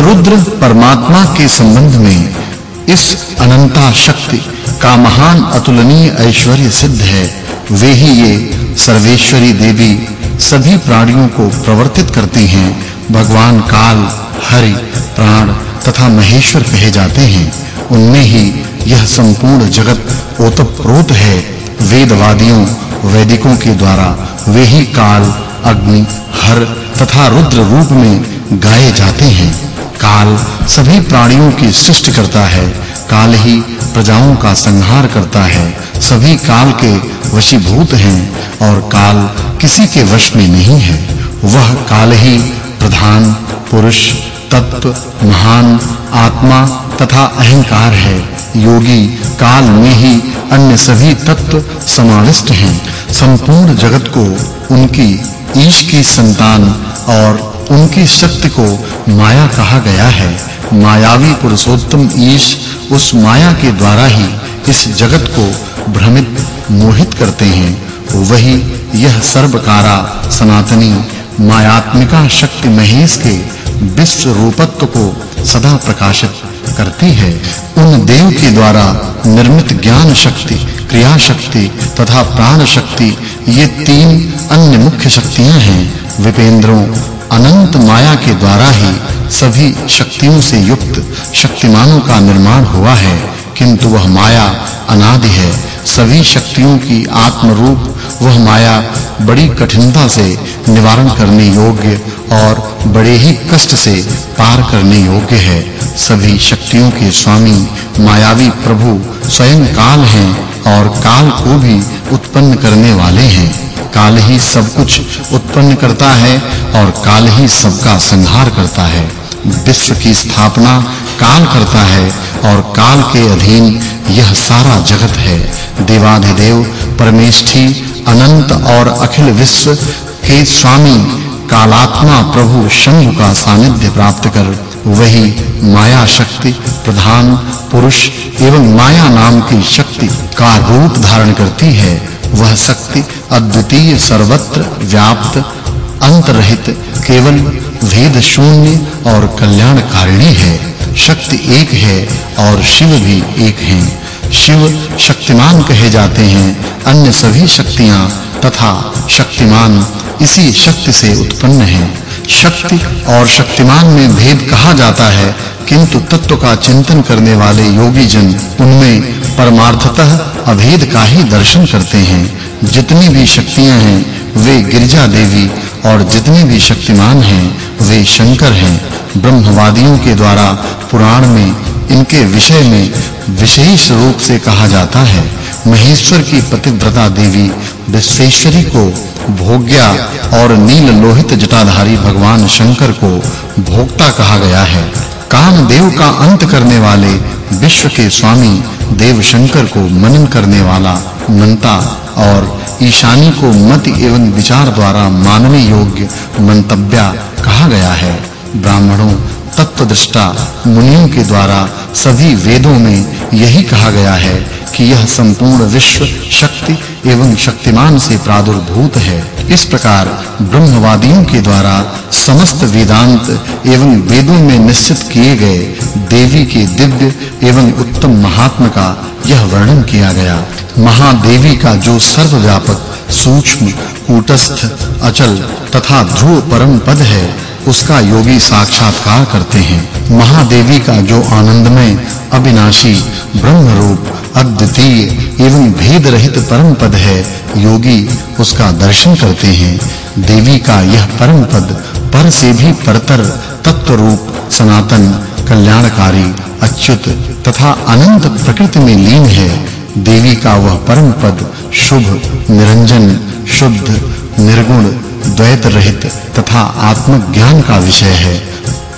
रुद्र परमात्मा के संबंध में इस अनंता शक्ति का महान अतुलनीय ऐश्वर्य सिद्ध है, वे ही ये सर्वेश्वरी देवी सभी प्राणियों को प्रवर्तित करती हैं, भगवान काल, हरि, प्राण तथा महेश्वर कहे जाते हैं। उनमें ही यह संपूर्ण जगत ओतप्रोत है। वेदवादियों, वैदिकों के द्वारा वे ही काल, अग्नि, हर तथा रुद्र रूप में गाए जाते हैं। काल सभी प्राणियों की सृष्टि करता है, काल ही प्रजाओं का संहार करता है। सभी काल के वशीभूत हैं और काल किसी के वश में नहीं है। वह काल ही प्रधान, पुरुष, तत्व, महान, आत्मा तथा अहंकार है। योगी काल में ही अन्य सभी तत्व समाविष्ट हैं। संपूर्ण जगत को उनकी ईश की संतान और उनकी शक्ति को माया कहा गया है। मायावी पुरुषोत्तम ईश उस माया के द्वारा ही इस जगत को भ्रमित, मोहित करते हैं। वही यह सर्वकारा सनातनी, मायात्मिका शक्ति महेश के विश्व रूपत्व को सदा प्रकाशित करती है। उन देव के द्वारा निर्मित ज्ञान शक्ति, क्रिया शक्ति तथा प्राण शक्ति, ये तीन अन्य मुख्य शक्तियाँ हैं। विपेंद्रों अनंत माया के द्वारा ही सभी शक्तियों से युक्त, शक्तिमानों का निर्माण हुआ है। किंतु वह माया अनादि है। सभी शक्तियों की आत्म रूप वह माया बड़ी कठिनता से निवारण करने योग्य और बड़े ही कष्ट से पार करने योग्य है। सभी शक्तियों के स्वामी मायावी प्रभु स्वयं काल हैं और काल को भी उत्पन्न करने वाले हैं। काल ही सब कुछ उत्पन्न करता है और काल ही सबका संहार करता है। विश्व की स्थापना काल करता है और काल के अधीन यह सारा जगत है। देवाधिदेव, परमेष्ठी, अनंत और अखिल विश्व के स्वामी, कालात्मा प्रभु शंभु का सानिध्य प्राप्त कर वही माया शक्ति प्रधान, पुरुष एवं माया नाम की शक्ति का रूप धारण करती है। वह शक्ति अद्वितीय, सर्वत्र व्याप्त अंत रहित केवल भेद शून्य और कल्याणकारिणी है। शक्ति एक है और शिव भी एक हैं। शिव शक्तिमान कहे जाते हैं। अन्य सभी शक्तियाँ तथा शक्तिमान इसी शक्ति से उत्पन्न हैं। शक्ति और शक्तिमान में भेद कहा जाता है, किंतु तत्व का चिंतन करने वाले योगी जन उनमें परमार्थतः अभेद का ही दर्शन करते हैं। जितनी भी शक्तियाँ हैं, वे गिरजा देवी और जितने भी शक्तिमान हैं, वे शंकर हैं। ब्रह्मवादियों के द्वारा पुराण में इनके विषय में विशेष रूप से कहा जाता है। महेश्वर की पतिव्रता देवी विश्वेश्वरी को भोग्या और नील लोहित जटाधारी भगवान शंकर को भोक्ता कहा गया है। काम देव का अंत करने वाले विश्व के स्वामी देव शंकर को मनन करने वाला मनता और ईशानी को मत एवं विचार द्वारा मानने योग्य मंतव्या कहा गया है। ब्राह्मणों तत्वदृष्टा मुनियों के द्वारा सभी वेदों में यही कहा गया है कि यह संपूर्ण विश्व शक्ति एवं शक्तिमान से प्रादुर्भूत है। इस प्रकार ब्रह्मवादियों के द्वारा समस्त वेदांत एवं वेदों में निश्चित किए गए देवी के दिव्य एवं उत्तम महात्म का यह वर्णन किया गया। महादेवी का जो सर्वव्यापक, सूक्ष्म, कूटस्थ, अचल तथा ध्रुव परम पद है उसका योगी साक्षात्कार करते हैं। महादेवी का जो आनंदमय, अविनाशी ब्रह्म रूप अद्वितीय एवं भेद रहित परम पद है, योगी उसका दर्शन करते हैं। देवी का यह परम पद पर से भी परतर तत्व रूप सनातन, कल्याणकारी, अच्युत तथा अनंत प्रकृति में लीन है। देवी का वह परम पद शुभ, निरंजन, शुद्ध, निर्गुण द्वैत रहित तथा आत्मज्ञान का विषय है।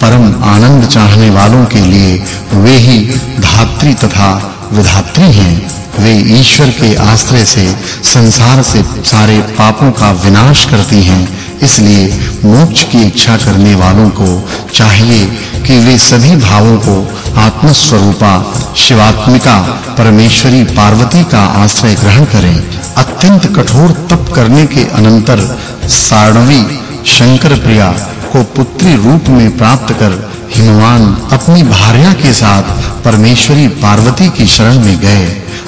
परम आनंद चाहने वालों के लिए वे ही धात्री तथा विधात्री हैं। वे ईश्वर के आश्रय से, संसार से सारे पापों का विनाश करती हैं। इसलिए मोक्ष की इच्छा करने वालों को चाहिए कि वे सभी भावों को आत्म स्वरूपा शिवात्मिका, परमेश्वरी पार्वती का आश्रय ग्रहण करें। अत्यंत कठोर तप करने के अनंतर सारणवी शंकर प्रिया को पुत्री रूप में प्राप्त कर हिमवान अपनी भार्या के साथ परमेश्वरी पार्वती की शरण में गए।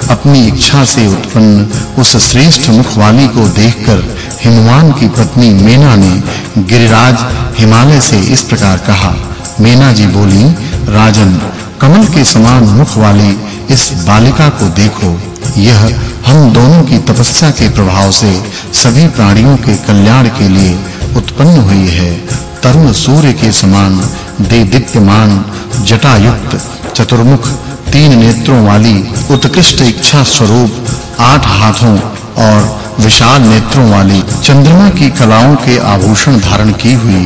अपनी इच्छा से उत्पन्न उस श्रेष्ठ मुख वाली को देखकर हिमवान की पत्नी मेना ने गिरिराज हिमालय से इस प्रकार कहा, मेना जी बोली, राजन, कमल के समान मुख वाली इस बालिका को देखो। यह हम दोनों की तपस्या के प्रभाव से सभी प्राणियों के कल्याण के लिए उत्पन्न हुई है। तरुण सूर्य के समान, दे दीप्यमान, जटायुक्त, चतुर्मुख, तीन नेत्रों वाली उत्कृष्ट इच्छा स्वरूप आठ हाथों और विशाल नेत्रों वाली चंद्रमा की कलाओं के आभूषण धारण की हुई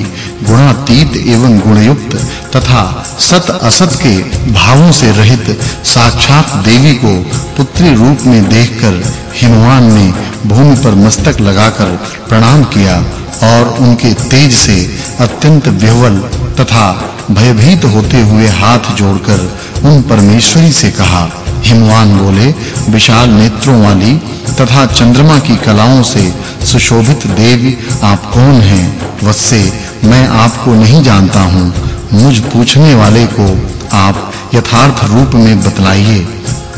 गुणातीत एवं गुणयुक्त तथा सत असत के भावों से रहित साक्षात देवी को पुत्री रूप में देखकर हिमवान ने भूमि पर मस्तक लगाकर प्रणाम किया और उनके तेज से अत्यंत विह्वल तथा भयभीत होते हुए हाथ जोड़कर उन परमेश्वरी से कहा, हिमवान बोले, विशाल नेत्रों वाली तथा चंद्रमा की कलाओं से सुशोभित देवी आप कौन हैं? वत्से मैं आपको नहीं जानता हूँ। मुझ पूछने वाले को आप यथार्थ रूप में बतलाइए।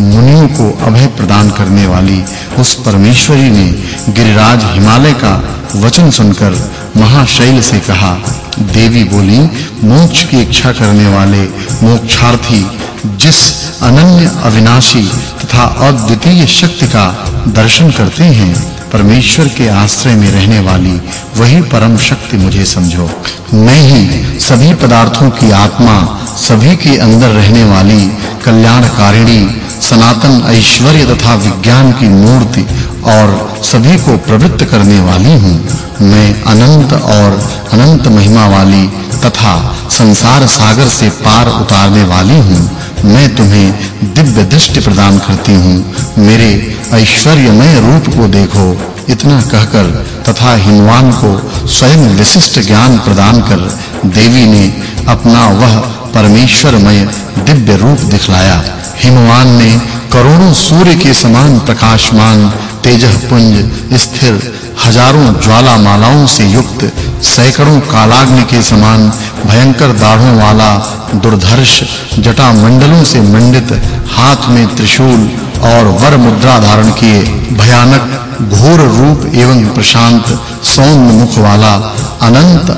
मुनियों को अभय प्रदान करने वाली उस परमेश्वरी ने गिरिराज हिमालय का वचन सुनकर महाशैल से कहा, देवी बोली, मोक्ष की इच्छा करने वाले मोक्षार्थी जिस अनन्य अविनाशी तथा अद्वितीय शक्ति का दर्शन करते हैं, परमेश्वर के आश्रय में रहने वाली वही परम शक्ति मुझे समझो। मैं ही सभी पदार्थों की आत्मा, सभी के अंदर रहने वाली कल्याणकारिणी, सनातन ऐश्वर्य तथा विज्ञान की मूर्ति और सभी को प्रवृत्त करने वाली हूँ। मैं अनंत और अनंत महिमा वाली तथा संसार सागर से पार उतारने वाली हूँ। मैं तुम्हें दिव्य दृष्टि प्रदान करती हूँ। मेरे ऐश्वर्यमय रूप को देखो। इतना कहकर तथा हिमवान को स्वयं विशिष्ट ज्ञान प्रदान कर देवी ने अपना वह परमेश्वरमय दिव्य रूप दिखलाया। हिमवान ने करोड़ों सूर्य के समान प्रकाशमान तेजह पुंज स्थिर, हज़ारों ज्वाला मालाओं से युक्त सैकड़ों कालाग्नि के समान भयंकर दाढ़ों वाला दुर्धर्ष जटा मंडलों से मंडित हाथ में त्रिशूल और वर मुद्रा धारण किए भयानक घोर रूप एवं प्रशांत सौम्य मुख वाला अनंत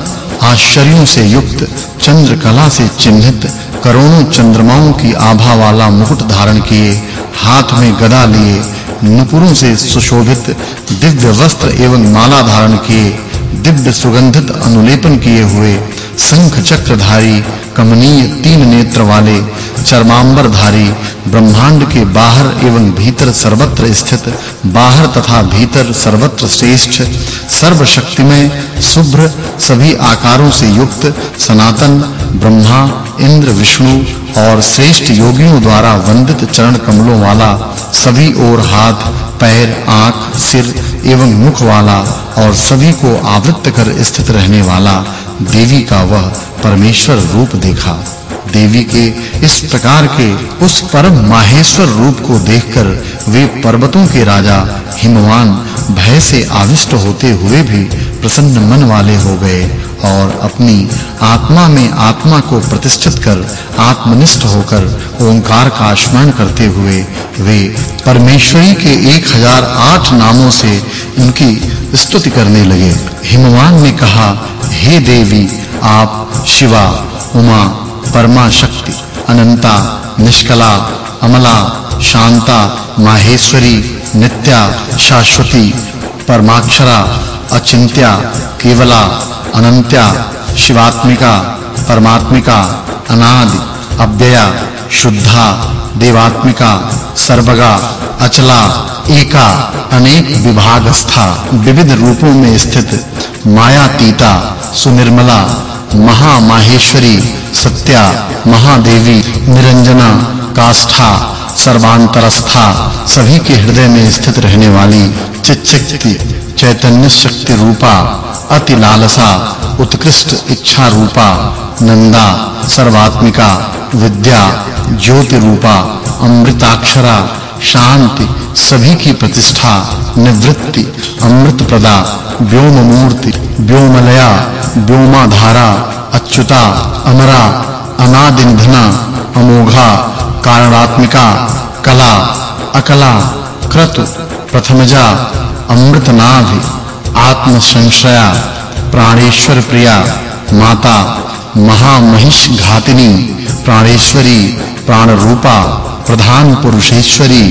आश्चर्यों से युक्त चंद्रकला से चिन्हित करोड़ों चंद्रमाओं की आभा वाला मुकुट धारण किए, हाथ में गदा लिए, नुपुरों से सुशोभित दिव्य वस्त्र एवं माला धारण किए दिव्य सुगंधित अनुलेपन किए हुए शंख चक्रधारी कमनीय तीन नेत्र वाले चर्मांबरधारी ब्रह्मांड के बाहर एवं भीतर सर्वत्र स्थित, बाहर तथा भीतर सर्वत्र श्रेष्ठ, सर्वशक्तिमय, शुभ्र, सभी आकारों से युक्त सनातन, ब्रह्मा, इंद्र, विष्णु और श्रेष्ठ योगियों द्वारा वंदित चरण कमलों वाला सभी ओर हाथ, पैर, आँख, सिर एवं मुख वाला और सभी को आवृत्त कर स्थित रहने वाला देवी का वह परमेश्वर रूप देखा। देवी के इस प्रकार के उस परम माहेश्वर रूप को देखकर वे पर्वतों के राजा हिमवान भय से आविष्ट होते हुए भी प्रसन्न मन वाले हो गए और अपनी आत्मा में आत्मा को प्रतिष्ठित कर आत्मनिष्ठ होकर ओंकार का स्मरण करते हुए वे परमेश्वरी के 1008 नामों से उनकी स्तुति करने लगे। हिमवान ने कहा, हे देवी, आप शिवा, उमा परमा शक्ति अनंता, निष्कला, अमला, शांता, माहेश्वरी, नित्या, शाश्वती, परमाक्षरा, अचिंत्या, केवला अनंत्या, शिवात्मिका, परमात्मिका, अनादि, अव्यया, शुद्धा, देवात्मिका, सर्वगा, अचला, एका, अनेक विभागस्था, विविध रूपों में स्थित, मायातीता, सुनिर्मला, महामाहेश्वरी, सत्या, महादेवी, निरंजना, काष्ठा सर्वांतरस्था, सभी के हृदय में स्थित रहने वाली चिच्चक्ति, चैतन्य शक्ति रूपा, अति लालसा, उत्कृष्ट इच्छा रूपा, नंदा, सर्वात्मिका, विद्या, ज्योति रूपा, अमृताक्षरा, शांति, सभी की प्रतिष्ठा, निवृत्ति अमृत प्रदा व्योम मूर्ति व्योमलया, व्योमाधारा, अच्युता, अमरा अनादि निधना अमोघा कारणात्मिका कला अकला क्रतु, प्रथमजा, अमृतनाभि आत्म संशया प्राणेश्वर प्रिया माता महामहिष घातिनी प्राणेश्वरी प्राण रूपा प्रधान पुरुषेश्वरी